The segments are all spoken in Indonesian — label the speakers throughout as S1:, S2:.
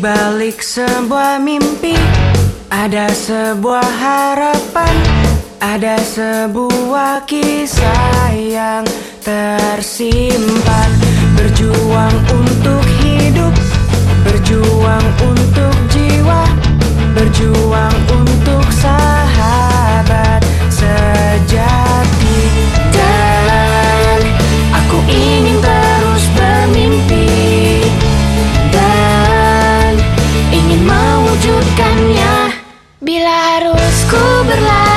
S1: balik sebuah mimpi Ada sebuah harapan Ada sebuah kisah yang tersimpan. Berjuang untuk
S2: berlalu.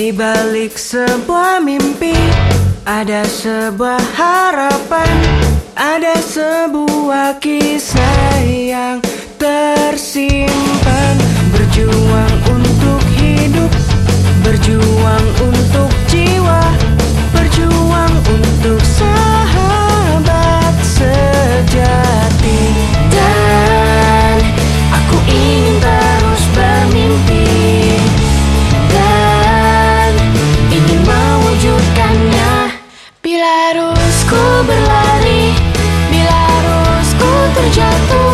S1: Di balik sebuah mimpi Ada sebuah harapan Ada sebuah kisah yang jatuh